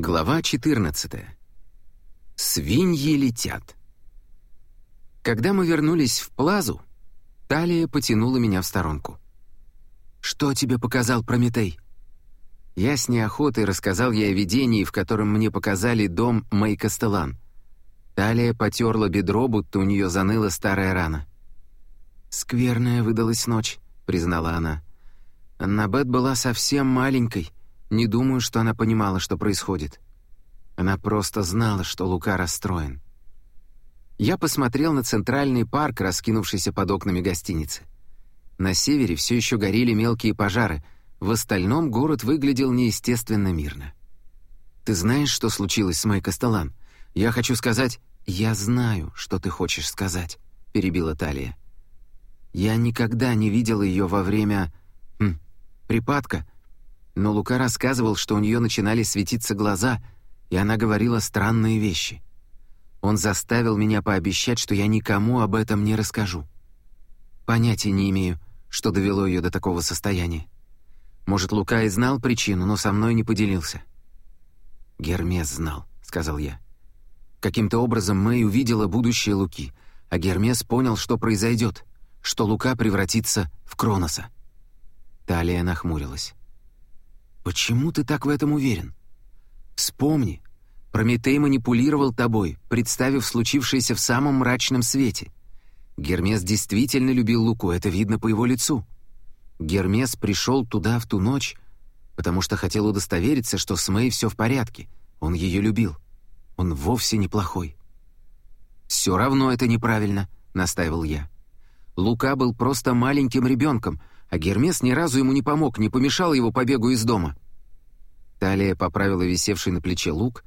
Глава 14. Свиньи летят. Когда мы вернулись в Плазу, Талия потянула меня в сторонку. «Что тебе показал Прометей?» Я с неохотой рассказал ей о видении, в котором мне показали дом Мэй Кастелан. Талия потерла бедро, будто у нее заныла старая рана. «Скверная выдалась ночь», — признала она. «Аннабет была совсем маленькой, не думаю, что она понимала, что происходит. Она просто знала, что Лука расстроен. Я посмотрел на центральный парк, раскинувшийся под окнами гостиницы. На севере все еще горели мелкие пожары, в остальном город выглядел неестественно мирно. «Ты знаешь, что случилось с Мэй Костелан? Я хочу сказать...» «Я знаю, что ты хочешь сказать», — перебила Талия. «Я никогда не видел ее во время... Хм, припадка, но Лука рассказывал, что у нее начинали светиться глаза, и она говорила странные вещи. Он заставил меня пообещать, что я никому об этом не расскажу. Понятия не имею, что довело ее до такого состояния. Может, Лука и знал причину, но со мной не поделился. «Гермес знал», — сказал я. Каким-то образом Мэй увидела будущее Луки, а Гермес понял, что произойдет, что Лука превратится в Кроноса. Талия нахмурилась. Почему ты так в этом уверен? Вспомни, Прометей манипулировал тобой, представив случившееся в самом мрачном свете. Гермес действительно любил Луку, это видно по его лицу. Гермес пришел туда в ту ночь, потому что хотел удостовериться, что с Мэй все в порядке. Он ее любил. Он вовсе неплохой. «Все равно это неправильно», — настаивал я. Лука был просто маленьким ребенком, а Гермес ни разу ему не помог, не помешал его побегу из дома. Талия поправила висевший на плече лук,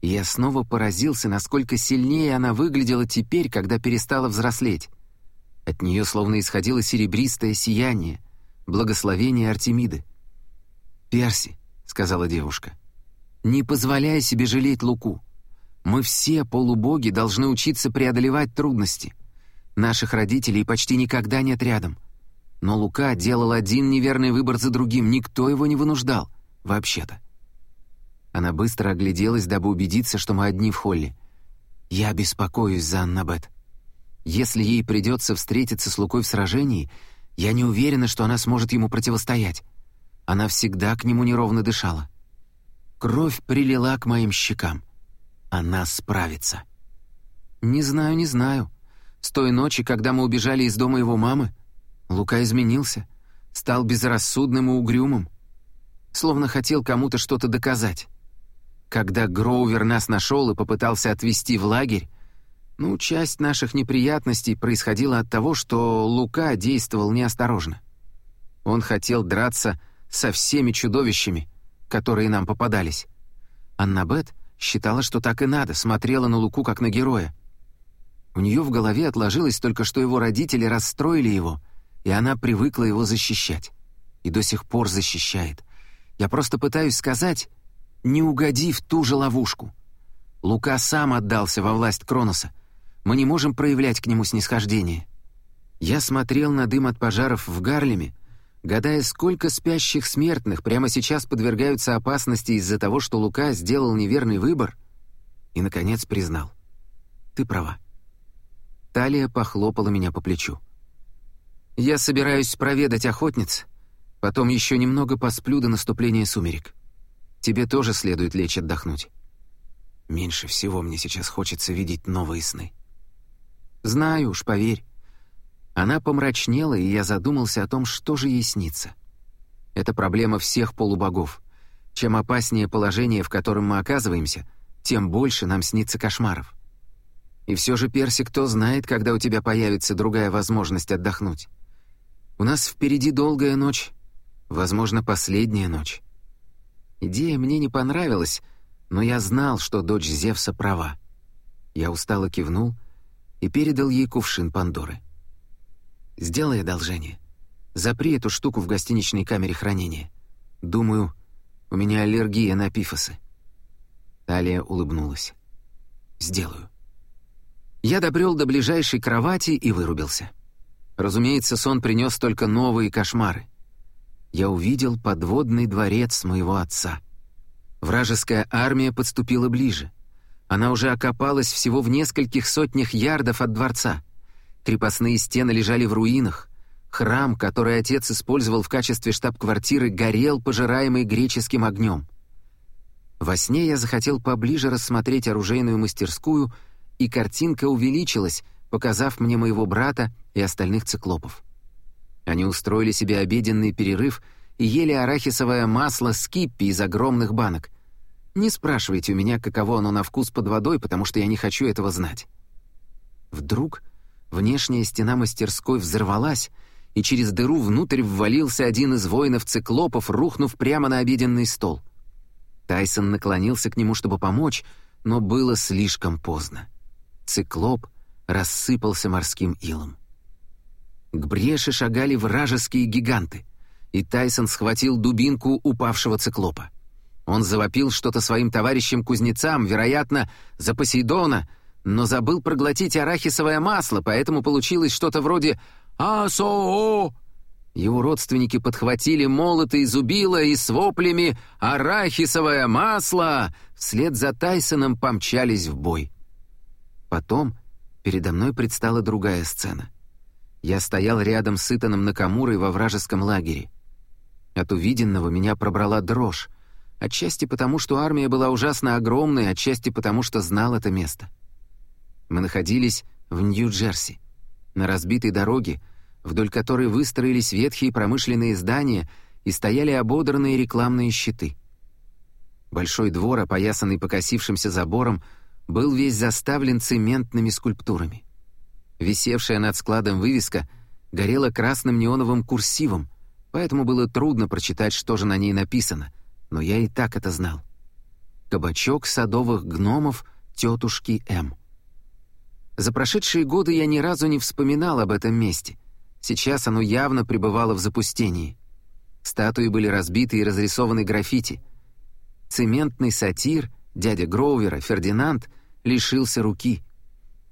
и я снова поразился, насколько сильнее она выглядела теперь, когда перестала взрослеть. От нее словно исходило серебристое сияние, благословение Артемиды. «Перси», — сказала девушка, — «не позволяй себе жалеть Луку. Мы все, полубоги, должны учиться преодолевать трудности. Наших родителей почти никогда нет рядом. Но Лука делал один неверный выбор за другим, никто его не вынуждал, вообще-то. Она быстро огляделась, дабы убедиться, что мы одни в холле. «Я беспокоюсь за Аннабет. Если ей придется встретиться с Лукой в сражении, я не уверена, что она сможет ему противостоять. Она всегда к нему неровно дышала. Кровь прилила к моим щекам. Она справится». «Не знаю, не знаю. С той ночи, когда мы убежали из дома его мамы, Лука изменился, стал безрассудным и угрюмым, словно хотел кому-то что-то доказать. Когда Гроувер нас нашел и попытался отвезти в лагерь, ну, часть наших неприятностей происходила от того, что Лука действовал неосторожно. Он хотел драться со всеми чудовищами, которые нам попадались. Аннабет считала, что так и надо, смотрела на Луку как на героя. У нее в голове отложилось только, что его родители расстроили его — и она привыкла его защищать. И до сих пор защищает. Я просто пытаюсь сказать, не угоди в ту же ловушку. Лука сам отдался во власть Кроноса. Мы не можем проявлять к нему снисхождение. Я смотрел на дым от пожаров в Гарлеме, гадая, сколько спящих смертных прямо сейчас подвергаются опасности из-за того, что Лука сделал неверный выбор, и, наконец, признал. «Ты права». Талия похлопала меня по плечу. Я собираюсь проведать охотниц, потом еще немного посплю до наступления сумерек. Тебе тоже следует лечь отдохнуть. Меньше всего мне сейчас хочется видеть новые сны. Знаю уж, поверь. Она помрачнела, и я задумался о том, что же ей снится. Это проблема всех полубогов. Чем опаснее положение, в котором мы оказываемся, тем больше нам снится кошмаров. И все же, Перси, кто знает, когда у тебя появится другая возможность отдохнуть. У нас впереди долгая ночь, возможно, последняя ночь. Идея мне не понравилась, но я знал, что дочь Зевса права. Я устало кивнул и передал ей кувшин Пандоры. «Сделай одолжение. Запри эту штуку в гостиничной камере хранения. Думаю, у меня аллергия на пифосы». Талия улыбнулась. «Сделаю». Я добрел до ближайшей кровати и вырубился. Разумеется, сон принес только новые кошмары. Я увидел подводный дворец моего отца. Вражеская армия подступила ближе. Она уже окопалась всего в нескольких сотнях ярдов от дворца. Крепостные стены лежали в руинах. Храм, который отец использовал в качестве штаб-квартиры, горел, пожираемый греческим огнем. Во сне я захотел поближе рассмотреть оружейную мастерскую, и картинка увеличилась, показав мне моего брата и остальных циклопов. Они устроили себе обеденный перерыв и ели арахисовое масло с киппи из огромных банок. Не спрашивайте у меня, каково оно на вкус под водой, потому что я не хочу этого знать. Вдруг внешняя стена мастерской взорвалась, и через дыру внутрь ввалился один из воинов-циклопов, рухнув прямо на обеденный стол. Тайсон наклонился к нему, чтобы помочь, но было слишком поздно. Циклоп рассыпался морским илом. К бреши шагали вражеские гиганты, и Тайсон схватил дубинку упавшего циклопа. Он завопил что-то своим товарищам-кузнецам, вероятно, за Посейдона, но забыл проглотить арахисовое масло, поэтому получилось что-то вроде «А-со-о!». Его родственники подхватили молоты и зубила и с воплями «Арахисовое масло!» вслед за Тайсоном помчались в бой. Потом передо мной предстала другая сцена. Я стоял рядом с Итаном Накамурой во вражеском лагере. От увиденного меня пробрала дрожь, отчасти потому, что армия была ужасно огромной, отчасти потому, что знал это место. Мы находились в Нью-Джерси, на разбитой дороге, вдоль которой выстроились ветхие промышленные здания и стояли ободранные рекламные щиты. Большой двор, опоясанный покосившимся забором, был весь заставлен цементными скульптурами. Висевшая над складом вывеска горела красным неоновым курсивом, поэтому было трудно прочитать, что же на ней написано, но я и так это знал. «Кабачок садовых гномов тетушки М». За прошедшие годы я ни разу не вспоминал об этом месте. Сейчас оно явно пребывало в запустении. Статуи были разбиты и разрисованы граффити. Цементный сатир, дядя Гроувера, Фердинанд, лишился руки —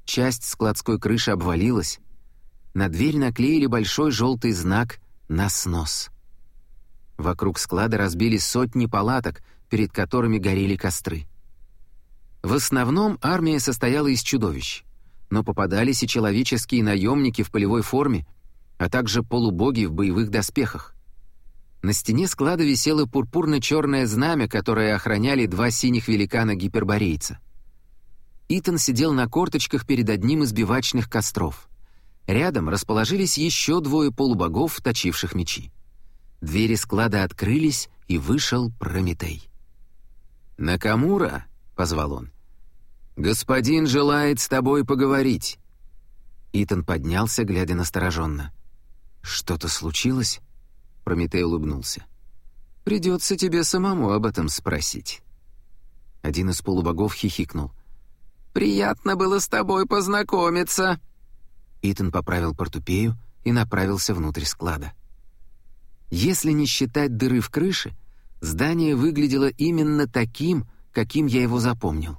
Часть складской крыши обвалилась. На дверь наклеили большой желтый знак «На снос». Вокруг склада разбили сотни палаток, перед которыми горели костры. В основном армия состояла из чудовищ, но попадались и человеческие наемники в полевой форме, а также полубоги в боевых доспехах. На стене склада висело пурпурно-черное знамя, которое охраняли два синих великана-гиперборейца — Итан сидел на корточках перед одним из бивачных костров. Рядом расположились еще двое полубогов, точивших мечи. Двери склада открылись, и вышел Прометей. «Накамура», — позвал он, — «господин желает с тобой поговорить». Итан поднялся, глядя настороженно. «Что-то случилось?» Прометей улыбнулся. «Придется тебе самому об этом спросить». Один из полубогов хихикнул — Приятно было с тобой познакомиться». Итан поправил портупею и направился внутрь склада. Если не считать дыры в крыше, здание выглядело именно таким, каким я его запомнил.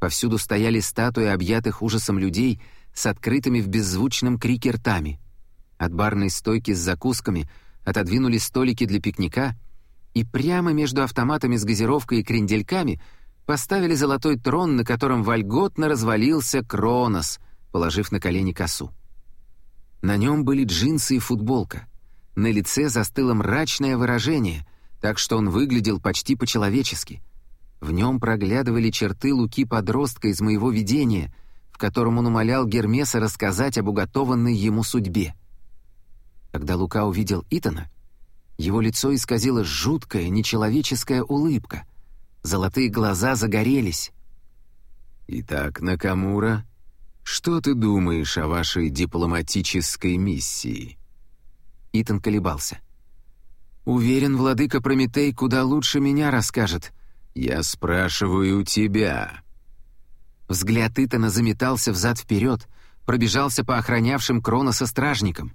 Повсюду стояли статуи объятых ужасом людей с открытыми в беззвучном крике ртами. От барной стойки с закусками отодвинули столики для пикника, и прямо между автоматами с газировкой и крендельками — поставили золотой трон, на котором вольготно развалился Кронос, положив на колени косу. На нем были джинсы и футболка. На лице застыло мрачное выражение, так что он выглядел почти по-человечески. В нем проглядывали черты Луки подростка из моего видения, в котором он умолял Гермеса рассказать об уготованной ему судьбе. Когда Лука увидел Итана, его лицо исказило жуткая, нечеловеческая улыбка — Золотые глаза загорелись. «Итак, Накамура, что ты думаешь о вашей дипломатической миссии?» Итан колебался. «Уверен, владыка Прометей куда лучше меня расскажет». «Я спрашиваю тебя». Взгляд Итана заметался взад-вперед, пробежался по охранявшим Кроноса стражникам.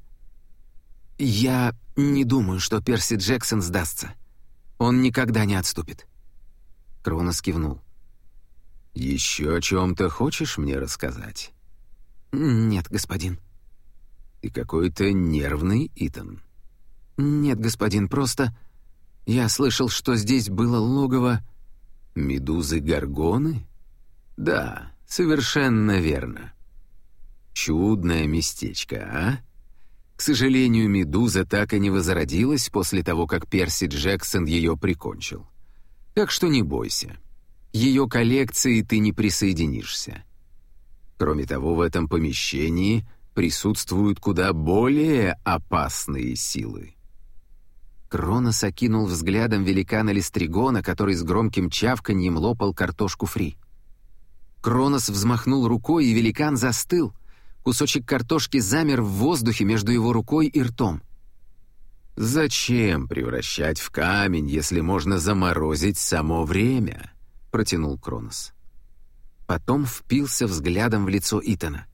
«Я не думаю, что Перси Джексон сдастся. Он никогда не отступит». Кронос кивнул. «Еще о чем-то хочешь мне рассказать?» «Нет, господин». «Ты какой-то нервный, Итан». «Нет, господин, просто... Я слышал, что здесь было логово...» Медузы-горгоны? Да, совершенно верно. Чудное местечко, а? К сожалению, Медуза так и не возродилась после того, как Перси Джексон ее прикончил. Так что не бойся. Ее коллекции ты не присоединишься. Кроме того, в этом помещении присутствуют куда более опасные силы. Кронос окинул взглядом великана Листригона, который с громким чавканьем лопал картошку фри. Кронос взмахнул рукой, и великан застыл. Кусочек картошки замер в воздухе между его рукой и ртом. «Зачем превращать в камень, если можно заморозить само время?» — протянул Кронос. Потом впился взглядом в лицо Итана.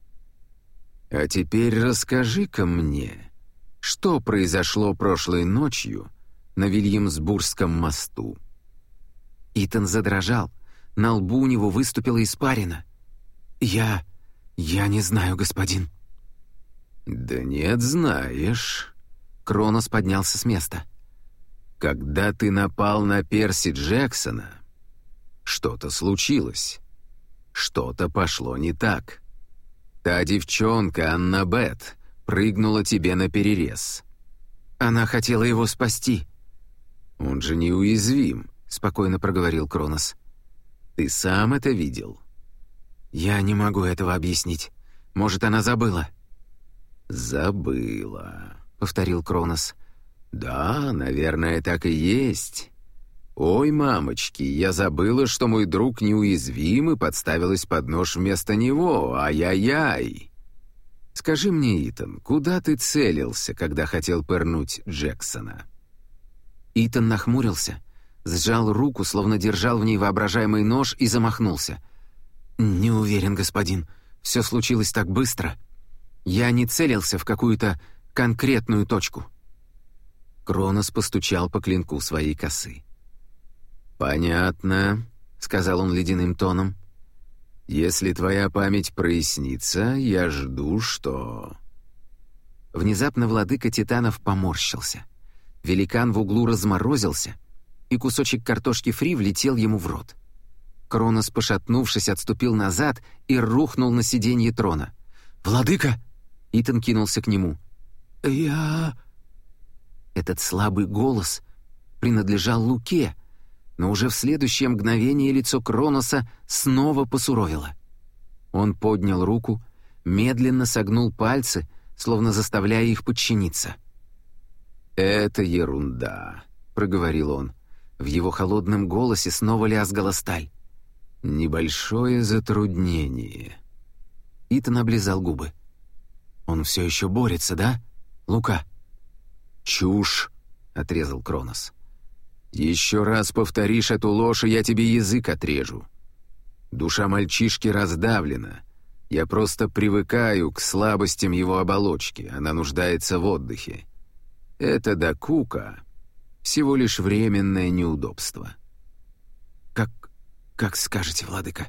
«А теперь расскажи-ка мне, что произошло прошлой ночью на Вильямсбургском мосту?» Итан задрожал. На лбу у него выступила испарина. «Я... я не знаю, господин». «Да нет, знаешь». Кронос поднялся с места. «Когда ты напал на Перси Джексона, что-то случилось. Что-то пошло не так. Та девчонка, Анна Бет, прыгнула тебе на перерез. Она хотела его спасти. Он же неуязвим, спокойно проговорил Кронос. Ты сам это видел? Я не могу этого объяснить. Может, она забыла? Забыла, повторил Кронос. Да, наверное, так и есть. «Ой, мамочки, я забыла, что мой друг неуязвим и подставилась под нож вместо него. Ай-яй-яй!» «Скажи мне, Итан, куда ты целился, когда хотел пырнуть Джексона?» Итан нахмурился, сжал руку, словно держал в ней воображаемый нож и замахнулся. «Не уверен, господин. Все случилось так быстро. Я не целился в какую-то конкретную точку». Кронос постучал по клинку своей косы. «Понятно», — сказал он ледяным тоном. «Если твоя память прояснится, я жду, что...» Внезапно владыка титанов поморщился. Великан в углу разморозился, и кусочек картошки фри влетел ему в рот. Кронос, пошатнувшись, отступил назад и рухнул на сиденье трона. «Владыка!» — Итан кинулся к нему. «Я...» Этот слабый голос принадлежал Луке — но уже в следующее мгновение лицо Кроноса снова посуровило. Он поднял руку, медленно согнул пальцы, словно заставляя их подчиниться. «Это ерунда», — проговорил он. В его холодном голосе снова лязгала сталь. «Небольшое затруднение». Итан облизал губы. «Он все еще борется, да, Лука?» «Чушь», — отрезал Кронос. «Еще раз повторишь эту ложь, и я тебе язык отрежу. Душа мальчишки раздавлена. Я просто привыкаю к слабостям его оболочки, она нуждается в отдыхе. Это докука — всего лишь временное неудобство». «Как... как скажете, владыка?»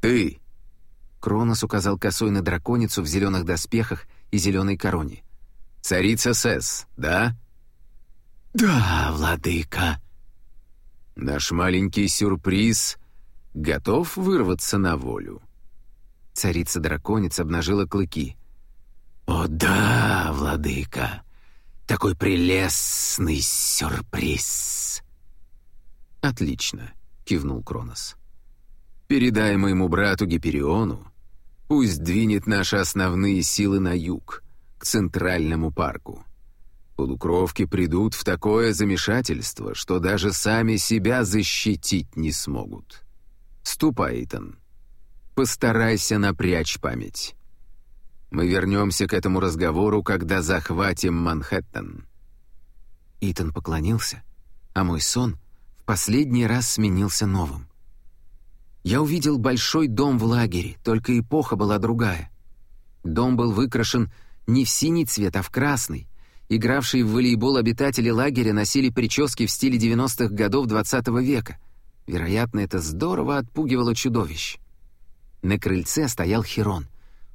«Ты!» Кронос указал косой на драконицу в зеленых доспехах и зеленой короне. «Царица Сес, да?» «Да, владыка». «Наш маленький сюрприз готов вырваться на волю». Царица-драконец обнажила клыки. «О да, владыка, такой прелестный сюрприз!» «Отлично», — кивнул Кронос. «Передай моему брату Гипериону, пусть двинет наши основные силы на юг, к Центральному парку. Полукровки придут в такое замешательство, что даже сами себя защитить не смогут. Ступай, Итан. Постарайся напрячь память. Мы вернемся к этому разговору, когда захватим Манхэттен». Итан поклонился, а мой сон в последний раз сменился новым. Я увидел большой дом в лагере, только эпоха была другая. Дом был выкрашен не в синий цвет, а в красный, Игравшие в волейбол обитатели лагеря носили прически в стиле 90-х годов XX -го века. Вероятно, это здорово отпугивало чудовищ. На крыльце стоял Херон.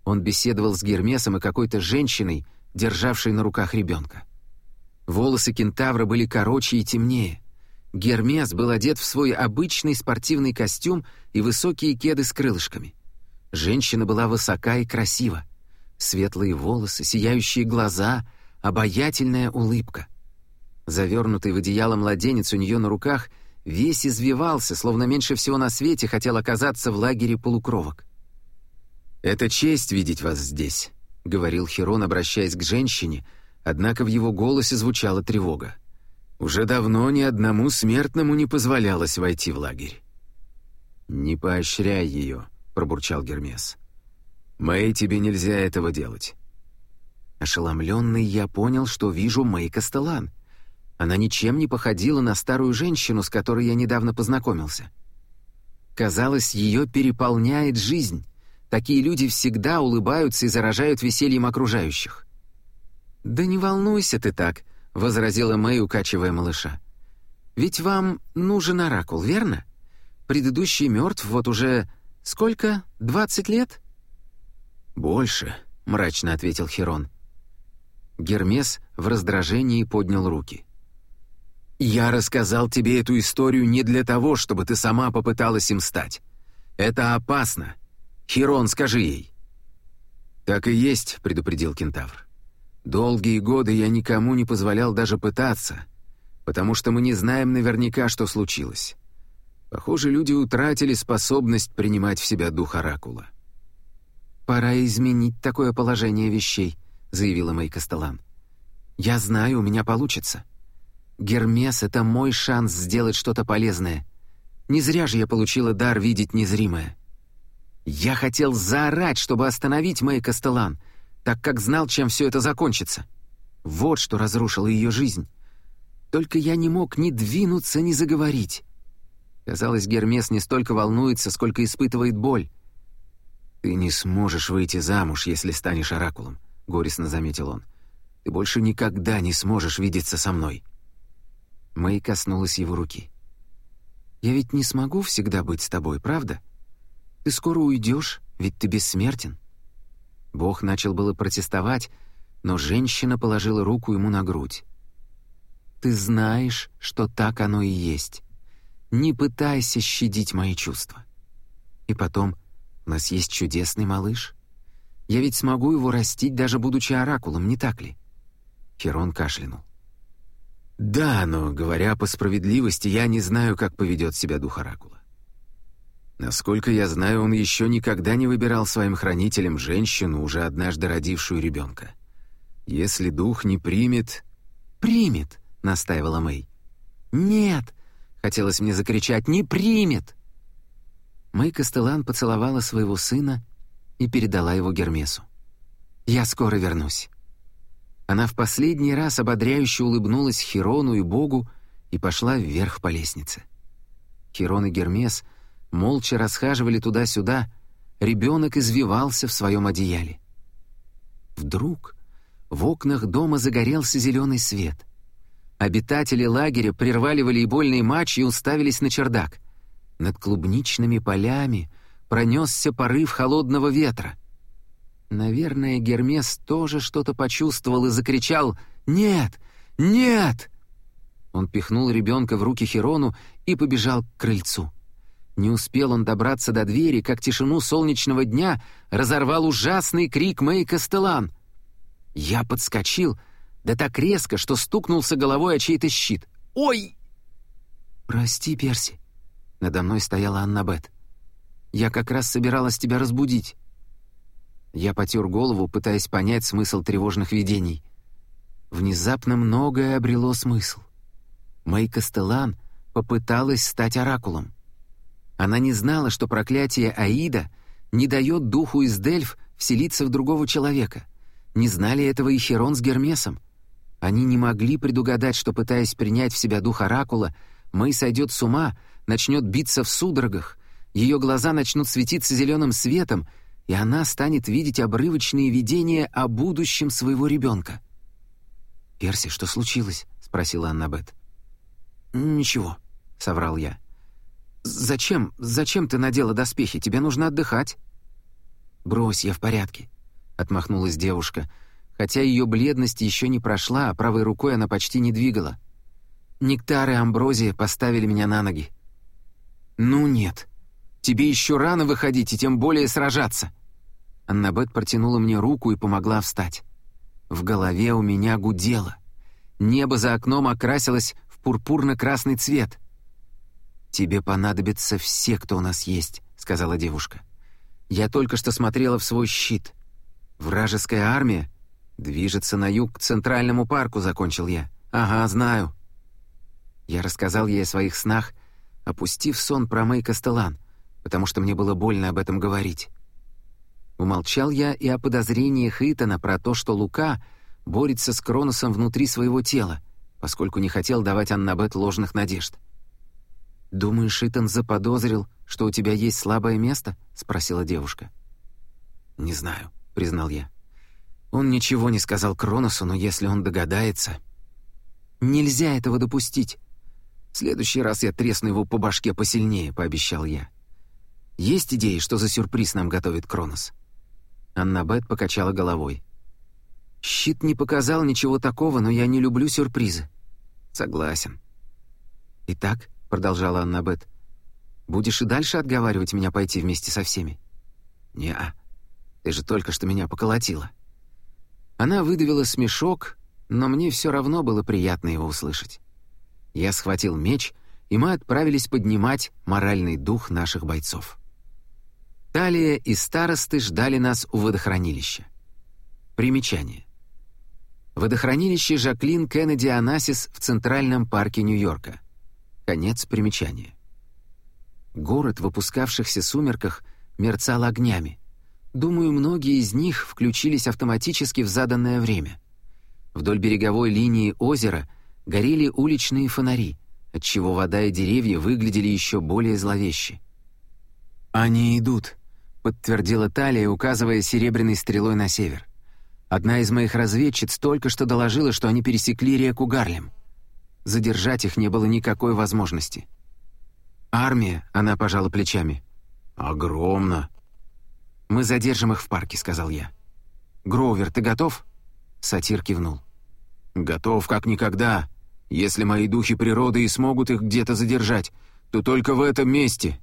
Он беседовал с Гермесом и какой-то женщиной, державшей на руках ребенка. Волосы кентавра были короче и темнее. Гермес был одет в свой обычный спортивный костюм и высокие кеды с крылышками. Женщина была высока и красива. Светлые волосы, сияющие глаза, обаятельная улыбка. Завернутый в одеяло младенец у нее на руках весь извивался, словно меньше всего на свете хотел оказаться в лагере полукровок. «Это честь видеть вас здесь», — говорил Херон, обращаясь к женщине, однако в его голосе звучала тревога. Уже давно ни одному смертному не позволялось войти в лагерь. «Не поощряй ее», — пробурчал Гермес. «Мэй, тебе нельзя этого делать». Ошеломленный, я понял, что вижу Мэй Костелан. Она ничем не походила на старую женщину, с которой я недавно познакомился. Казалось, ее переполняет жизнь. Такие люди всегда улыбаются и заражают весельем окружающих. «Да не волнуйся ты так», — возразила Мэй, укачивая малыша. «Ведь вам нужен оракул, верно? Предыдущий мертв вот уже сколько? Двадцать лет?» «Больше», — мрачно ответил Херон. Гермес в раздражении поднял руки. «Я рассказал тебе эту историю не для того, чтобы ты сама попыталась им стать. Это опасно. Херон, скажи ей». «Так и есть», — предупредил кентавр. Долгие годы я никому не позволял даже пытаться, потому что мы не знаем наверняка, что случилось. Похоже, люди утратили способность принимать в себя дух Оракула. «Пора изменить такое положение вещей», — заявила Мэй Костелан. «Я знаю, у меня получится. Гермес — это мой шанс сделать что-то полезное. Не зря же я получила дар видеть незримое. Я хотел заорать, чтобы остановить Мэй Костелан — так как знал, чем все это закончится. Вот что разрушило ее жизнь. Только я не мог ни двинуться, ни заговорить. Казалось, Гермес не столько волнуется, сколько испытывает боль. «Ты не сможешь выйти замуж, если станешь оракулом», — горестно заметил он. «Ты больше никогда не сможешь видеться со мной». Мэй коснулась его руки. «Я ведь не смогу всегда быть с тобой, правда? Ты скоро уйдешь, ведь ты бессмертен». Бог начал было протестовать, но женщина положила руку ему на грудь. «Ты знаешь, что так оно и есть. Не пытайся щадить мои чувства. И потом, у нас есть чудесный малыш. Я ведь смогу его растить, даже будучи оракулом, не так ли?» Херон кашлянул. «Да, но, говоря по справедливости, я не знаю, как поведет себя дух оракула. Насколько я знаю, он еще никогда не выбирал своим хранителем женщину, уже однажды родившую ребенка. Если дух не примет... «Примет!» — настаивала Мэй. «Нет!» — хотелось мне закричать. «Не примет!» Мэй Костелан поцеловала своего сына и передала его Гермесу. «Я скоро вернусь». Она в последний раз ободряюще улыбнулась Хирону и Богу и пошла вверх по лестнице. Хирон и Гермес — молча расхаживали туда-сюда, ребенок извивался в своем одеяле. Вдруг в окнах дома загорелся зеленый свет. Обитатели лагеря прервали волейбольный матч и уставились на чердак. Над клубничными полями пронесся порыв холодного ветра. Наверное, Гермес тоже что-то почувствовал и закричал «Нет! Нет!» Он пихнул ребенка в руки Херону и побежал к крыльцу. Не успел он добраться до двери, как тишину солнечного дня разорвал ужасный крик Мэй Костелан. Я подскочил, да так резко, что стукнулся головой о чей-то щит. «Ой!» «Прости, Перси». Надо мной стояла Аннабет. «Я как раз собиралась тебя разбудить». Я потер голову, пытаясь понять смысл тревожных видений. Внезапно многое обрело смысл. Мэй Костелан попыталась стать оракулом. Она не знала, что проклятие Аида не дает духу из Дельф вселиться в другого человека. Не знали этого и Херон с Гермесом. Они не могли предугадать, что, пытаясь принять в себя дух Оракула, Мэй сойдет с ума, начнет биться в судорогах, ее глаза начнут светиться зеленым светом, и она станет видеть обрывочные видения о будущем своего ребенка. «Перси, что случилось?» — спросила Аннабет. «Ничего», — соврал я. «Зачем? Зачем ты надела доспехи? Тебе нужно отдыхать». «Брось, я в порядке», — отмахнулась девушка, хотя ее бледность еще не прошла, а правой рукой она почти не двигала. Нектар и амброзия поставили меня на ноги. «Ну нет, тебе еще рано выходить и тем более сражаться». Аннабет протянула мне руку и помогла встать. В голове у меня гудело. Небо за окном окрасилось в пурпурно-красный цвет. «Тебе понадобятся все, кто у нас есть», — сказала девушка. «Я только что смотрела в свой щит. Вражеская армия движется на юг к Центральному парку», — закончил я. «Ага, знаю». Я рассказал ей о своих снах, опустив сон про Мэй Костелан, потому что мне было больно об этом говорить. Умолчал я и о подозрениях Итана про то, что Лука борется с Кроносом внутри своего тела, поскольку не хотел давать Аннабет ложных надежд. «Думаешь, Итан заподозрил, что у тебя есть слабое место?» — спросила девушка. «Не знаю», — признал я. «Он ничего не сказал Кроносу, но если он догадается...» «Нельзя этого допустить!» «В следующий раз я тресну его по башке посильнее», — пообещал я. «Есть идеи, что за сюрприз нам готовит Кронос?» Аннабет покачала головой. «Щит не показал ничего такого, но я не люблю сюрпризы». «Согласен». «Итак», — продолжала Аннабет, — «будешь и дальше отговаривать меня пойти вместе со всеми?» «Не-а. Ты же только что меня поколотила». Она выдавила смешок, но мне все равно было приятно его услышать. Я схватил меч, и мы отправились поднимать моральный дух наших бойцов. Талия и старосты ждали нас у водохранилища. Примечание. Водохранилище Жаклин Кеннеди Анасис в Центральном парке Нью-Йорка. Конец примечания. Город в опускавшихся сумерках мерцал огнями. Думаю, многие из них включились автоматически в заданное время. Вдоль береговой линии озера горели уличные фонари, отчего вода и деревья выглядели еще более зловеще. «Они идут», подтвердила Талия, указывая серебряной стрелой на север. Одна из моих разведчиц только что доложила, что они пересекли реку Гарлем. Задержать их не было никакой возможности. «Армия», — она пожала плечами. «Огромно». «Мы задержим их в парке», — сказал я. «Гроувер, ты готов?» Сатир кивнул. «Готов как никогда. Если мои духи природы и смогут их где-то задержать, то только в этом месте.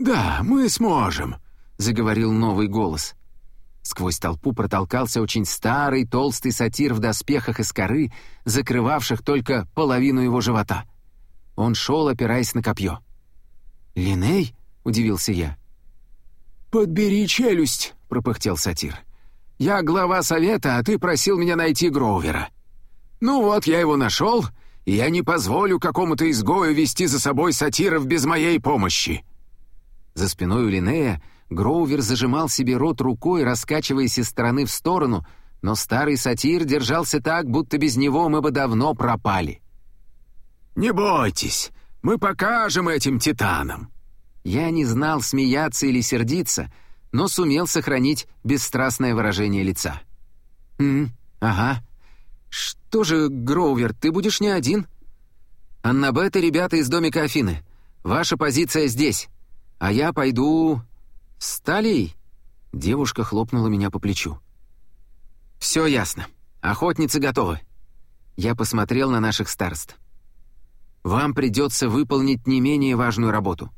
«Да, мы сможем», — заговорил новый голос. Сквозь толпу протолкался очень старый, толстый сатир в доспехах из коры, закрывавших только половину его живота. Он шел, опираясь на копье. «Линей?» — удивился я. «Подбери челюсть», — пропыхтел сатир. «Я глава совета, а ты просил меня найти Гроувера. Ну вот, я его нашел, и я не позволю какому-то изгою вести за собой сатиров без моей помощи». За спиной у Линнея Гроувер зажимал себе рот рукой, раскачиваясь из стороны в сторону, но старый сатир держался так, будто без него мы бы давно пропали. «Не бойтесь, мы покажем этим титанам!» Я не знал, смеяться или сердиться, но сумел сохранить бесстрастное выражение лица. «М, ага. Что же, Гроувер, ты будешь не один?» «Аннабет и ребята из домика Афины. Ваша позиция здесь. «А я пойду... с Талией?» Девушка хлопнула меня по плечу. «Все ясно. Охотницы готовы». Я посмотрел на наших старост. «Вам придется выполнить не менее важную работу.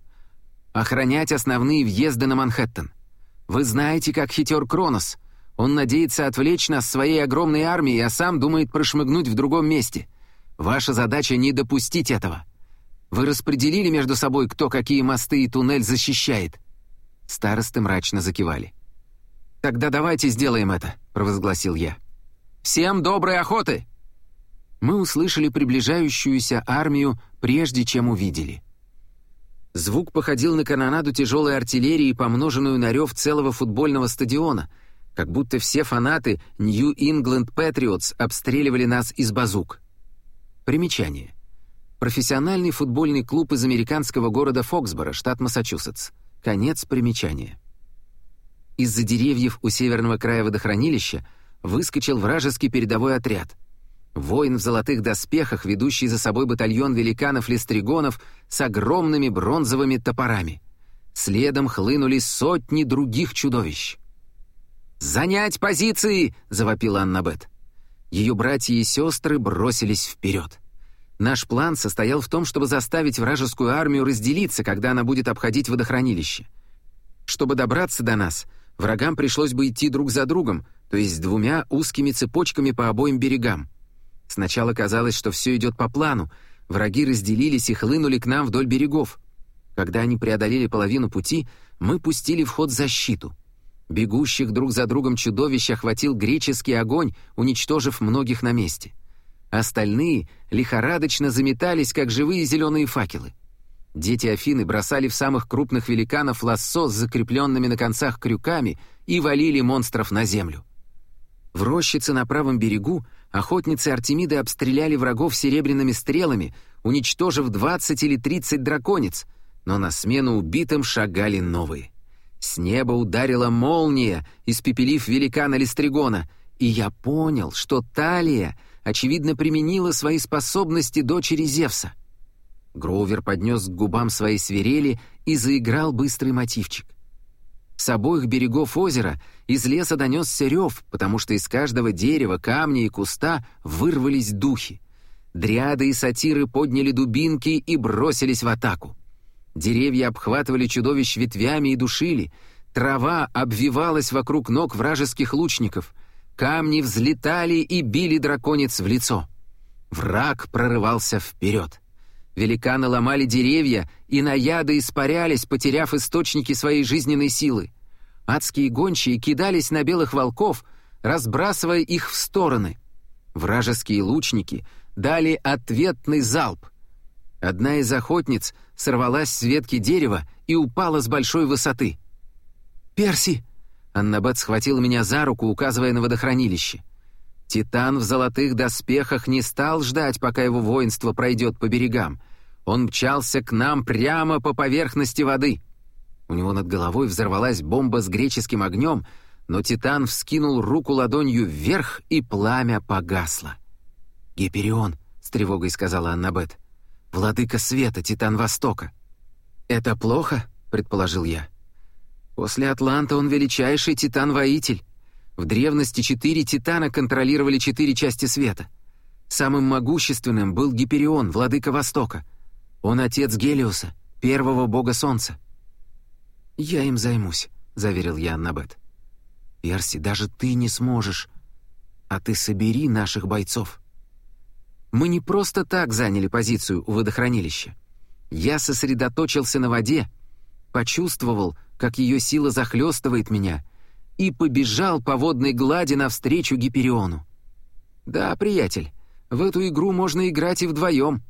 Охранять основные въезды на Манхэттен. Вы знаете, как хитер Кронос. Он надеется отвлечь нас своей огромной армией, а сам думает прошмыгнуть в другом месте. Ваша задача — не допустить этого. Вы распределили между собой, кто какие мосты и туннель защищает?» Старосты мрачно закивали. «Тогда давайте сделаем это», — провозгласил я. «Всем доброй охоты!» Мы услышали приближающуюся армию, прежде чем увидели. Звук походил на канонаду тяжелой артиллерии, помноженную на рев целого футбольного стадиона, как будто все фанаты New England Patriots обстреливали нас из базук. Примечание профессиональный футбольный клуб из американского города Фоксборо, штат Массачусетс. Конец примечания. Из-за деревьев у северного края водохранилища выскочил вражеский передовой отряд. Воин в золотых доспехах, ведущий за собой батальон великанов-лестригонов с огромными бронзовыми топорами. Следом хлынули сотни других чудовищ. «Занять позиции!» — завопила Аннабет. Ее братья и сестры бросились вперед. Наш план состоял в том, чтобы заставить вражескую армию разделиться, когда она будет обходить водохранилище. Чтобы добраться до нас, врагам пришлось бы идти друг за другом, то есть двумя узкими цепочками по обоим берегам. Сначала казалось, что все идет по плану, враги разделились и хлынули к нам вдоль берегов. Когда они преодолели половину пути, мы пустили в ход защиту. Бегущих друг за другом чудовищ охватил греческий огонь, уничтожив многих на месте. Остальные лихорадочно заметались, как живые зеленые факелы. Дети Афины бросали в самых крупных великанов лассо с закрепленными на концах крюками и валили монстров на землю. В рощице на правом берегу охотницы Артемиды обстреляли врагов серебряными стрелами, уничтожив 20 или 30 драконец, но на смену убитым шагали новые. С неба ударила молния, испепелив великана Листригона, и я понял, что Талия очевидно, применила свои способности дочери Зевса. Гроувер поднес к губам своей свирели и заиграл быстрый мотивчик. С обоих берегов озера из леса донесся рев, потому что из каждого дерева, камня и куста вырвались духи. Дриады и сатиры подняли дубинки и бросились в атаку. Деревья обхватывали чудовищ ветвями и душили, трава обвивалась вокруг ног вражеских лучников — Камни взлетали и били драконец в лицо. Враг прорывался вперед. Великаны ломали деревья, и наяды испарялись, потеряв источники своей жизненной силы. Адские гончие кидались на белых волков, разбрасывая их в стороны. Вражеские лучники дали ответный залп. Одна из охотниц сорвалась с ветки дерева и упала с большой высоты. «Перси!» Аннабет схватил меня за руку, указывая на водохранилище. Титан в золотых доспехах не стал ждать, пока его воинство пройдет по берегам. Он мчался к нам прямо по поверхности воды. У него над головой взорвалась бомба с греческим огнем, но Титан вскинул руку ладонью вверх, и пламя погасло. «Гиперион», — с тревогой сказала Аннабет. «Владыка света, Титан Востока». «Это плохо?» — предположил я. После Атланта он величайший титан-воитель. В древности четыре титана контролировали четыре части света. Самым могущественным был Гиперион, владыка Востока. Он отец Гелиоса, первого бога солнца. «Я им займусь», — заверил я Аннабет. «Перси, даже ты не сможешь. А ты собери наших бойцов». Мы не просто так заняли позицию у водохранилища. Я сосредоточился на воде, почувствовал, как ее сила захлестывает меня, и побежал по водной глади навстречу Гипериону. Да, приятель, в эту игру можно играть и вдвоем.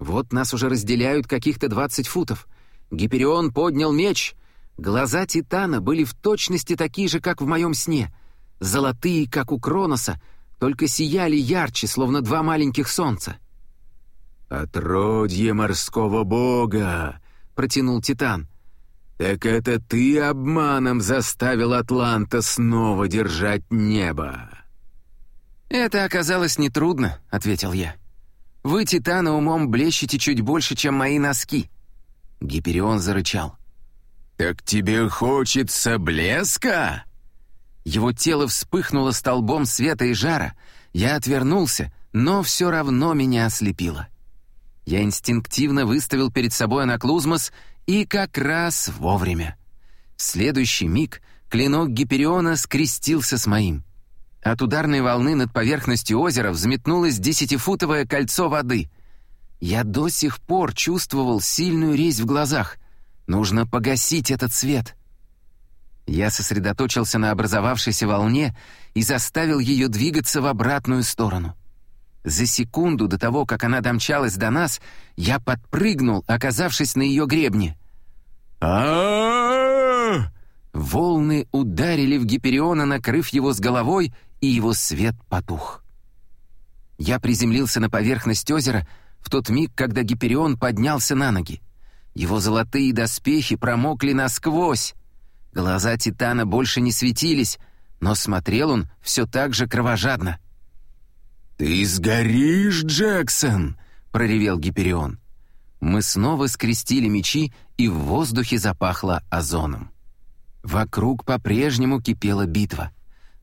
Вот нас уже разделяют каких-то 20 футов. Гиперион поднял меч. Глаза Титана были в точности такие же, как в моем сне. Золотые, как у Кроноса, только сияли ярче, словно два маленьких солнца. «Отродье морского бога!» — протянул Титан. «Так это ты обманом заставил Атланта снова держать небо!» «Это оказалось нетрудно», — ответил я. «Вы, Титана, умом блещете чуть больше, чем мои носки». Гиперион зарычал. «Так тебе хочется блеска?» Его тело вспыхнуло столбом света и жара. Я отвернулся, но все равно меня ослепило. Я инстинктивно выставил перед собой анаклузмос и как раз вовремя. В следующий миг клинок Гипериона скрестился с моим. От ударной волны над поверхностью озера взметнулось десятифутовое кольцо воды. Я до сих пор чувствовал сильную резь в глазах. Нужно погасить этот свет. Я сосредоточился на образовавшейся волне и заставил ее двигаться в обратную сторону. За секунду до того, как она домчалась до нас, я подпрыгнул, оказавшись на ее гребне. а Волны ударили в Гипериона, накрыв его с головой, и его свет потух. Я приземлился на поверхность озера в тот миг, когда Гиперион поднялся на ноги. Его золотые доспехи промокли насквозь. Глаза Титана больше не светились, но смотрел он все так же кровожадно. «Ты сгоришь, Джексон!» — проревел Гиперион. Мы снова скрестили мечи, и в воздухе запахло озоном. Вокруг по-прежнему кипела битва.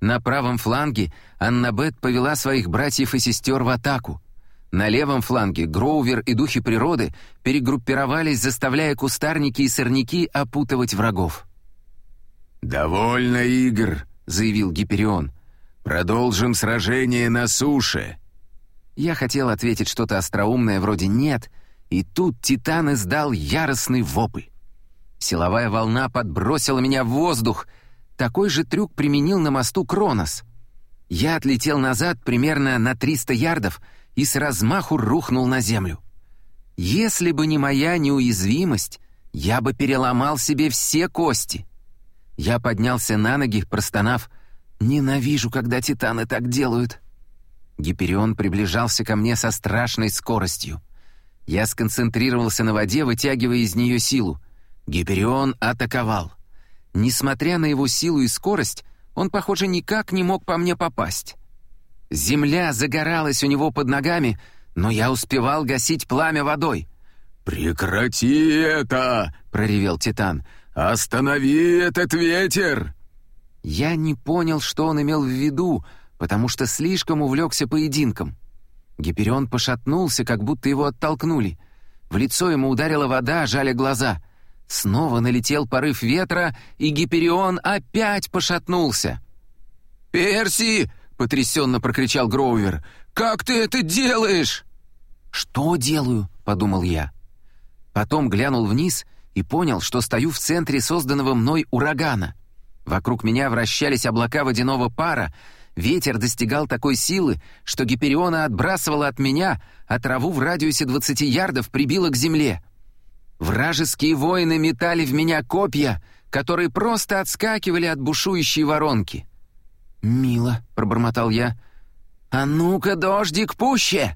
На правом фланге Аннабет повела своих братьев и сестер в атаку. На левом фланге Гроувер и духи природы перегруппировались, заставляя кустарники и сорняки опутывать врагов. «Довольно игр», — заявил Гиперион. «Продолжим сражение на суше». Я хотел ответить что-то остроумное вроде «нет», и тут Титан издал яростный вопль. Силовая волна подбросила меня в воздух. Такой же трюк применил на мосту Кронос. Я отлетел назад примерно на 300 ярдов и с размаху рухнул на землю. Если бы не моя неуязвимость, я бы переломал себе все кости. Я поднялся на ноги, простонав «Ненавижу, когда титаны так делают». Гиперион приближался ко мне со страшной скоростью. Я сконцентрировался на воде, вытягивая из нее силу. Гиперион атаковал. Несмотря на его силу и скорость, он, похоже, никак не мог по мне попасть. Земля загоралась у него под ногами, но я успевал гасить пламя водой. «Прекрати это!» — проревел Титан. «Останови этот ветер!» Я не понял, что он имел в виду, потому что слишком увлекся поединком. Гиперион пошатнулся, как будто его оттолкнули. В лицо ему ударила вода, жали глаза. Снова налетел порыв ветра, и Гиперион опять пошатнулся. «Перси!» — потрясенно прокричал Гроувер. «Как ты это делаешь?» «Что делаю?» — подумал я. Потом глянул вниз и понял, что стою в центре созданного мной урагана. Вокруг меня вращались облака водяного пара, Ветер достигал такой силы, что Гипериона отбрасывала от меня, а траву в радиусе 20 ярдов прибило к земле. Вражеские воины метали в меня копья, которые просто отскакивали от бушующей воронки. «Мило», — пробормотал я. «А ну-ка, дождик, пуще!»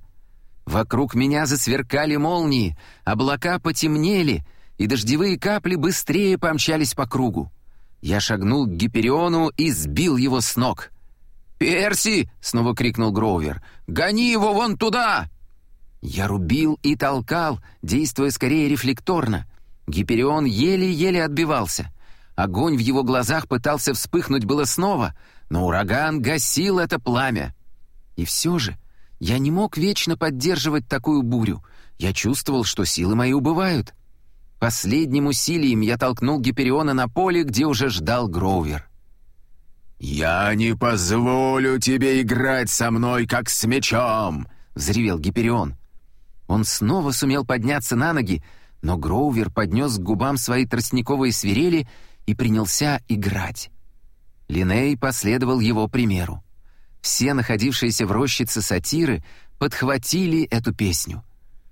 Вокруг меня засверкали молнии, облака потемнели, и дождевые капли быстрее помчались по кругу. Я шагнул к Гипериону и сбил его с ног — «Перси!» — снова крикнул Гроувер. «Гони его вон туда!» Я рубил и толкал, действуя скорее рефлекторно. Гиперион еле-еле отбивался. Огонь в его глазах пытался вспыхнуть было снова, но ураган гасил это пламя. И все же я не мог вечно поддерживать такую бурю. Я чувствовал, что силы мои убывают. Последним усилием я толкнул Гипериона на поле, где уже ждал Гроувер. «Я не позволю тебе играть со мной, как с мечом!» — взревел Гиперион. Он снова сумел подняться на ноги, но Гроувер поднес к губам свои тростниковые свирели и принялся играть. Линей последовал его примеру. Все находившиеся в рощице сатиры подхватили эту песню.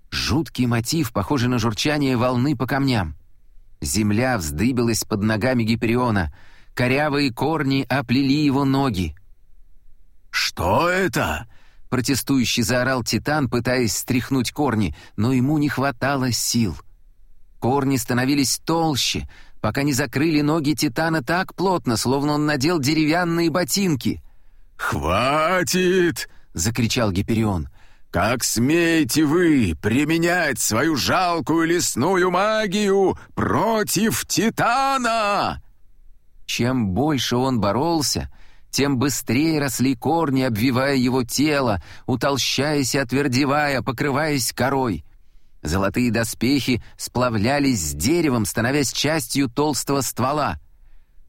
Жуткий мотив, похожий на журчание волны по камням. Земля вздыбилась под ногами Гипериона — Корявые корни оплели его ноги. «Что это?» — протестующий заорал Титан, пытаясь стряхнуть корни, но ему не хватало сил. Корни становились толще, пока не закрыли ноги Титана так плотно, словно он надел деревянные ботинки. «Хватит!» — закричал Гиперион. «Как смеете вы применять свою жалкую лесную магию против Титана?» Чем больше он боролся, тем быстрее росли корни, обвивая его тело, утолщаясь и отвердевая, покрываясь корой. Золотые доспехи сплавлялись с деревом, становясь частью толстого ствола.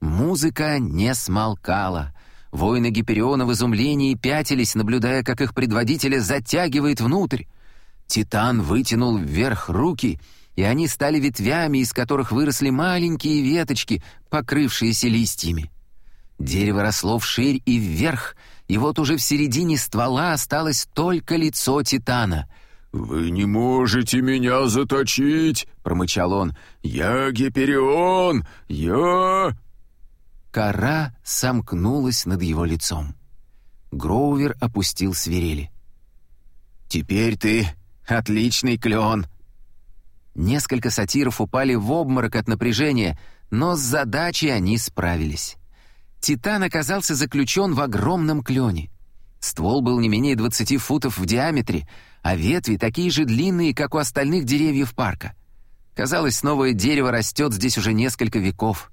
Музыка не смолкала. Воины Гипериона в изумлении пятились, наблюдая, как их предводителя затягивает внутрь. Титан вытянул вверх руки — и они стали ветвями, из которых выросли маленькие веточки, покрывшиеся листьями. Дерево росло вширь и вверх, и вот уже в середине ствола осталось только лицо Титана. «Вы не можете меня заточить!» — промычал он. «Я Гиперион! Я...» Кора сомкнулась над его лицом. Гроувер опустил свирели. «Теперь ты отличный клен», Несколько сатиров упали в обморок от напряжения, но с задачей они справились. Титан оказался заключен в огромном клене. Ствол был не менее 20 футов в диаметре, а ветви такие же длинные, как у остальных деревьев парка. Казалось, новое дерево растет здесь уже несколько веков.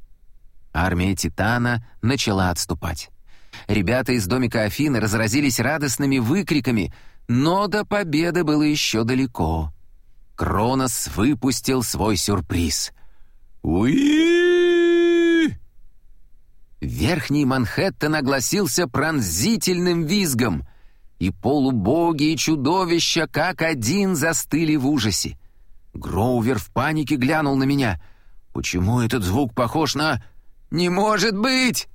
Армия Титана начала отступать. Ребята из домика Афины разразились радостными выкриками, Но до победы было еще далеко. Кронос выпустил свой сюрприз. «Уи!» Верхний Манхэттен огласился пронзительным визгом, и полубоги и чудовища как один застыли в ужасе. Гроувер в панике глянул на меня. «Почему этот звук похож на...» «Не может быть!»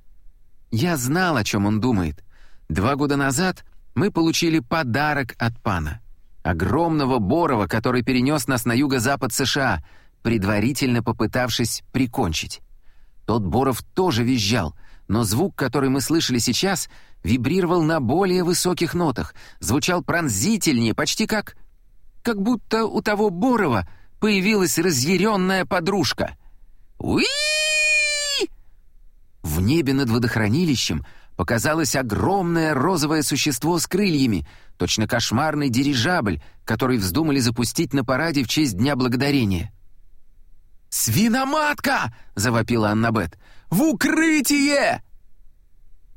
Я знал, о чем он думает. Два года назад мы получили подарок от пана. Огромного Борова, который перенес нас на юго-запад США, предварительно попытавшись прикончить. Тот Боров тоже визжал, но звук, который мы слышали сейчас, вибрировал на более высоких нотах, звучал пронзительнее, почти как... как будто у того Борова появилась разъяренная подружка. уи В небе над водохранилищем показалось огромное розовое существо с крыльями, точно кошмарный дирижабль, который вздумали запустить на параде в честь Дня Благодарения. «Свиноматка!» — завопила Аннабет. «В укрытие!»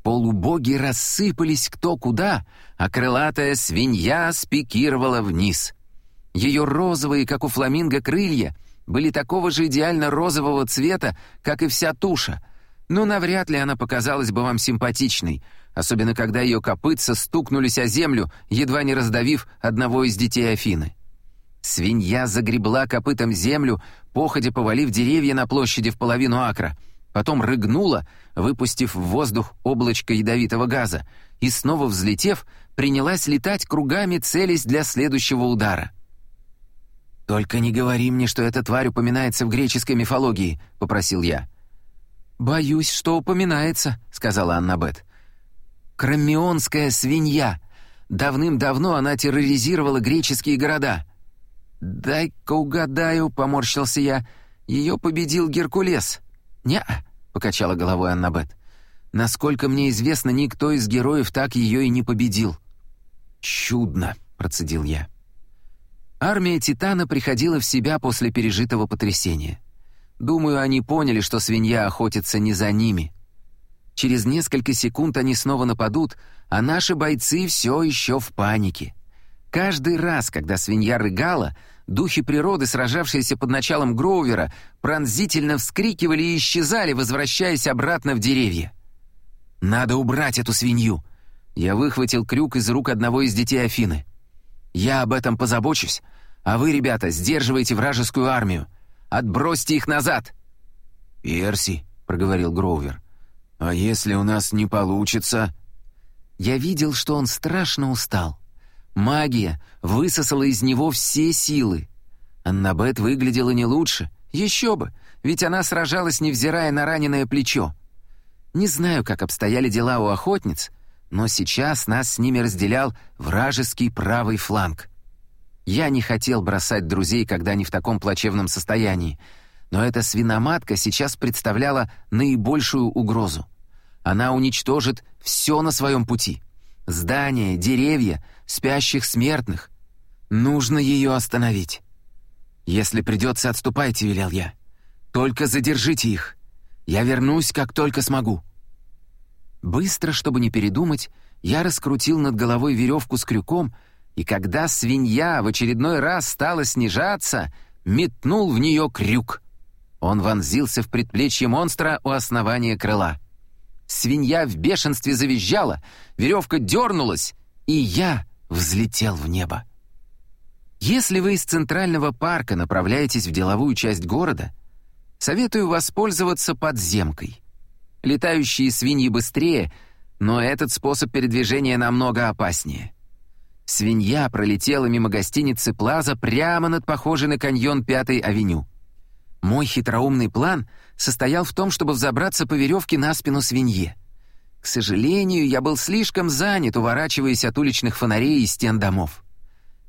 Полубоги рассыпались кто куда, а крылатая свинья спикировала вниз. Ее розовые, как у фламинго, крылья были такого же идеально розового цвета, как и вся туша — но навряд ли она показалась бы вам симпатичной, особенно когда ее копытца стукнулись о землю, едва не раздавив одного из детей Афины. Свинья загребла копытом землю, походя повалив деревья на площади в половину акра, потом рыгнула, выпустив в воздух облачко ядовитого газа, и снова взлетев, принялась летать кругами, целясь для следующего удара. «Только не говори мне, что эта тварь упоминается в греческой мифологии», — попросил я. «Боюсь, что упоминается», — сказала Аннабет. «Крамионская свинья. Давным-давно она терроризировала греческие города». «Дай-ка угадаю», — поморщился я. «Ее победил Геркулес». «Не-а», покачала головой Аннабет. «Насколько мне известно, никто из героев так ее и не победил». «Чудно», — процедил я. Армия Титана приходила в себя после пережитого потрясения. Думаю, они поняли, что свинья охотится не за ними. Через несколько секунд они снова нападут, а наши бойцы все еще в панике. Каждый раз, когда свинья рыгала, духи природы, сражавшиеся под началом Гроувера, пронзительно вскрикивали и исчезали, возвращаясь обратно в деревья. «Надо убрать эту свинью!» Я выхватил крюк из рук одного из детей Афины. «Я об этом позабочусь, а вы, ребята, сдерживайте вражескую армию. Отбросьте их назад!» «Перси», — проговорил Гроувер, — «а если у нас не получится?» Я видел, что он страшно устал. Магия высосала из него все силы. Аннабет выглядела не лучше. Еще бы, ведь она сражалась, невзирая на раненое плечо. Не знаю, как обстояли дела у охотниц, но сейчас нас с ними разделял вражеский правый фланг. Я не хотел бросать друзей, когда они в таком плачевном состоянии, но эта свиноматка сейчас представляла наибольшую угрозу. Она уничтожит все на своем пути. Здания, деревья, спящих смертных. Нужно ее остановить. «Если придется, отступайте», — велел я. «Только задержите их. Я вернусь, как только смогу». Быстро, чтобы не передумать, я раскрутил над головой веревку с крюком — и когда свинья в очередной раз стала снижаться, метнул в нее крюк. Он вонзился в предплечье монстра у основания крыла. Свинья в бешенстве завизжала, веревка дернулась, и я взлетел в небо. Если вы из Центрального парка направляетесь в деловую часть города, советую воспользоваться подземкой. Летающие свиньи быстрее, но этот способ передвижения намного опаснее. Свинья пролетела мимо гостиницы «Плаза» прямо над похожей на каньон Пятой авеню. Мой хитроумный план состоял в том, чтобы взобраться по веревке на спину свинье. К сожалению, я был слишком занят, уворачиваясь от уличных фонарей и стен домов.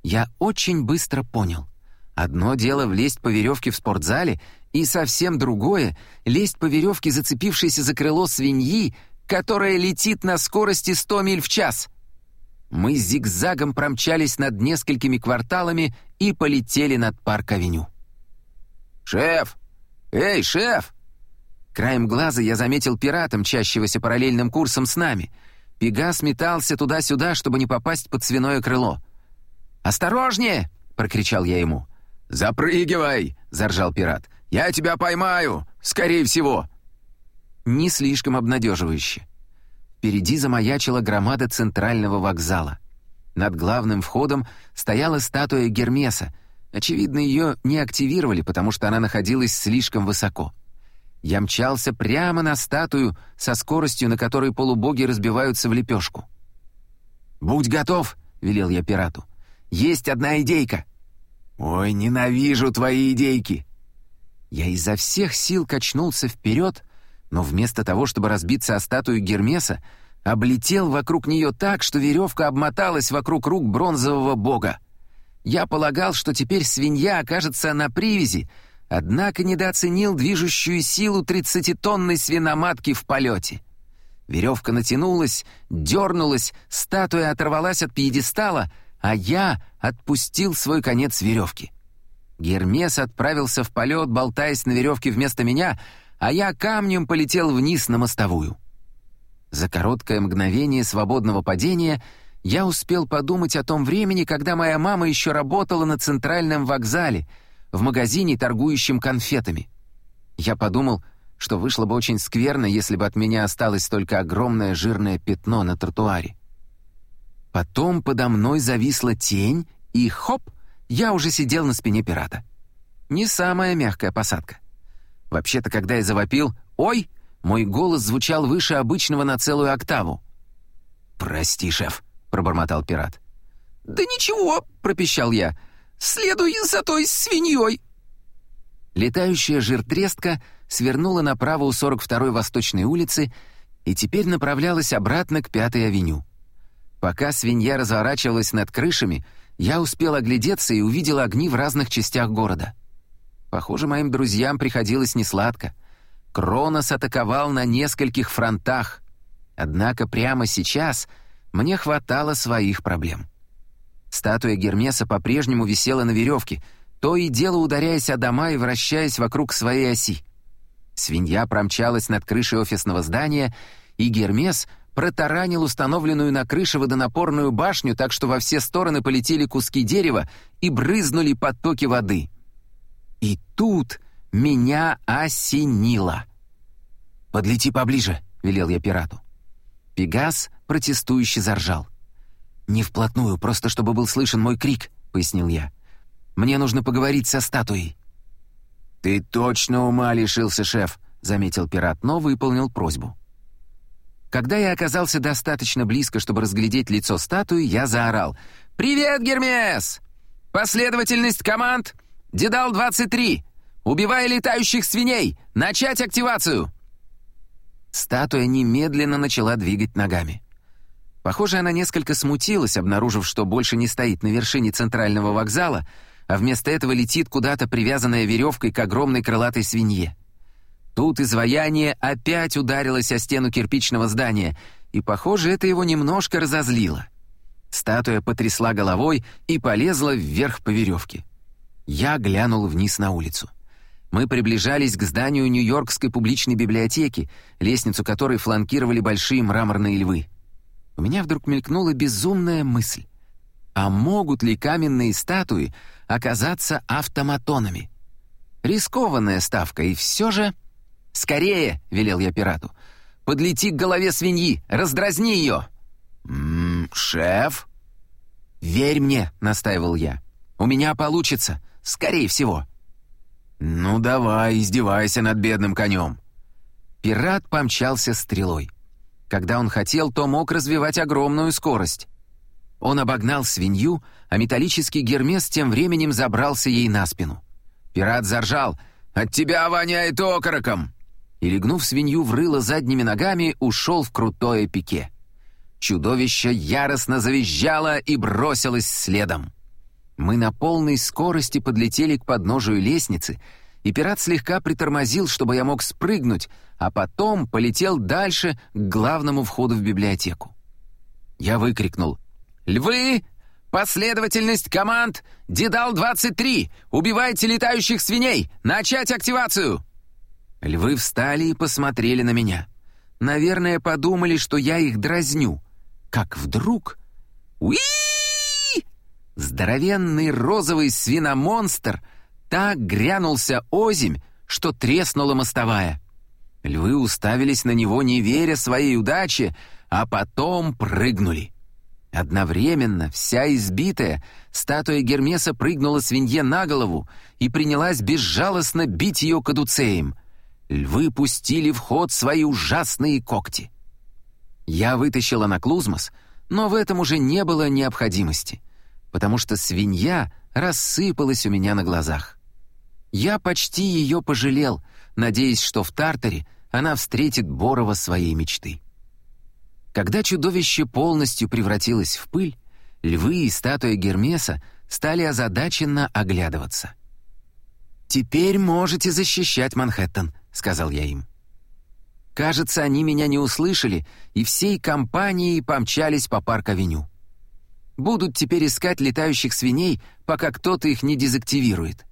Я очень быстро понял. Одно дело влезть по веревке в спортзале, и совсем другое — лезть по веревке, зацепившейся за крыло свиньи, которая летит на скорости 100 миль в час — мы зигзагом промчались над несколькими кварталами и полетели над парк-авеню. «Шеф! Эй, шеф!» Краем глаза я заметил пирата, мчащегося параллельным курсом с нами. Пегас метался туда-сюда, чтобы не попасть под свиное крыло. «Осторожнее!» — прокричал я ему. «Запрыгивай!» — заржал пират. «Я тебя поймаю! Скорее всего!» Не слишком обнадеживающе. Впереди замаячила громада центрального вокзала. Над главным входом стояла статуя Гермеса. Очевидно, ее не активировали, потому что она находилась слишком высоко. Я мчался прямо на статую со скоростью, на которой полубоги разбиваются в лепешку. «Будь готов!» — велел я пирату. «Есть одна идейка!» «Ой, ненавижу твои идейки!» Я изо всех сил качнулся вперед, но вместо того, чтобы разбиться о статую Гермеса, облетел вокруг нее так, что веревка обмоталась вокруг рук бронзового бога. Я полагал, что теперь свинья окажется на привязи, однако недооценил движущую силу тридцатитонной свиноматки в полете. Веревка натянулась, дернулась, статуя оторвалась от пьедестала, а я отпустил свой конец веревки. Гермес отправился в полет, болтаясь на веревке вместо меня, а я камнем полетел вниз на мостовую. За короткое мгновение свободного падения я успел подумать о том времени, когда моя мама еще работала на центральном вокзале, в магазине, торгующем конфетами. Я подумал, что вышло бы очень скверно, если бы от меня осталось только огромное жирное пятно на тротуаре. Потом подо мной зависла тень, и хоп, я уже сидел на спине пирата. Не самая мягкая посадка. Вообще-то, когда я завопил «Ой!», мой голос звучал выше обычного на целую октаву. «Прости, шеф», — пробормотал пират. «Да ничего», — пропищал я. «Следуй за той свиньей». Летающая жиртрестка свернула направо у 42-й Восточной улицы и теперь направлялась обратно к Пятой авеню. Пока свинья разворачивалась над крышами, я успел оглядеться и увидел огни в разных частях города. Похоже, моим друзьям приходилось несладко. Кронос атаковал на нескольких фронтах. Однако прямо сейчас мне хватало своих проблем. Статуя Гермеса по-прежнему висела на веревке, то и дело ударяясь о дома и вращаясь вокруг своей оси. Свинья промчалась над крышей офисного здания, и Гермес протаранил установленную на крыше водонапорную башню так, что во все стороны полетели куски дерева и брызнули потоки воды. И тут меня осенило. «Подлети поближе», — велел я пирату. Пегас протестующе заржал. «Не вплотную, просто чтобы был слышен мой крик», — пояснил я. «Мне нужно поговорить со статуей». «Ты точно ума лишился, шеф», — заметил пират, но выполнил просьбу. Когда я оказался достаточно близко, чтобы разглядеть лицо статуи, я заорал. «Привет, Гермес! Последовательность команд Дедал-23! Убивай летающих свиней! Начать активацию!» Статуя немедленно начала двигать ногами. Похоже, она несколько смутилась, обнаружив, что больше не стоит на вершине центрального вокзала, а вместо этого летит куда-то привязанная веревкой к огромной крылатой свинье. Тут изваяние опять ударилось о стену кирпичного здания, и, похоже, это его немножко разозлило. Статуя потрясла головой и полезла вверх по веревке. Я глянул вниз на улицу. Мы приближались к зданию Нью-Йоркской публичной библиотеки, лестницу которой фланкировали большие мраморные львы. У меня вдруг мелькнула безумная мысль. А могут ли каменные статуи оказаться автоматонами? Рискованная ставка, и все же... «Скорее!» — велел я пирату. «Подлети к голове свиньи! Раздразни ее!» «Ммм, шеф?» «Верь мне!» — настаивал я. «У меня получится! Скорее всего!» «Ну давай, издевайся над бедным конем!» Пират помчался стрелой. Когда он хотел, то мог развивать огромную скорость. Он обогнал свинью, а металлический гермес тем временем забрался ей на спину. Пират заржал. «От тебя воняет окороком!» и, легнув свинью в рыло задними ногами, ушел в крутое пике. Чудовище яростно завизжало и бросилось следом. Мы на полной скорости подлетели к подножию лестницы, и пират слегка притормозил, чтобы я мог спрыгнуть, а потом полетел дальше к главному входу в библиотеку. Я выкрикнул «Львы! Последовательность команд! Дедал-23! Убивайте летающих свиней! Начать активацию!» Львы встали и посмотрели на меня. Наверное, подумали, что я их дразню. Как вдруг... Уи! Здоровенный розовый свиномонстр так грянулся озимь, что треснула мостовая. Львы уставились на него, не веря своей удаче, а потом прыгнули. Одновременно, вся избитая, статуя Гермеса прыгнула свинье на голову и принялась безжалостно бить ее кадуцеем. Львы пустили в ход свои ужасные когти. Я вытащил анаклузмос, но в этом уже не было необходимости, потому что свинья рассыпалась у меня на глазах. Я почти ее пожалел, надеясь, что в Тартаре она встретит Борова своей мечты. Когда чудовище полностью превратилось в пыль, львы и статуя Гермеса стали озадаченно оглядываться. «Теперь можете защищать Манхэттен», — сказал я им. Кажется, они меня не услышали и всей компанией помчались по парк-авеню. Будут теперь искать летающих свиней, пока кто-то их не дезактивирует.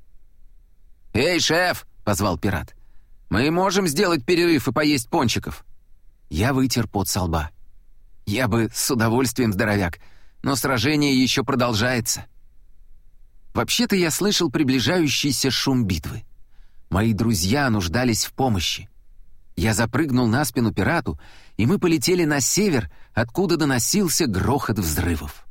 «Эй, шеф!» — позвал пират. «Мы можем сделать перерыв и поесть пончиков». Я вытер пот со лба. «Я бы с удовольствием, здоровяк, но сражение еще продолжается». Вообще-то я слышал приближающийся шум битвы. Мои друзья нуждались в помощи. Я запрыгнул на спину пирату, и мы полетели на север, откуда доносился грохот взрывов.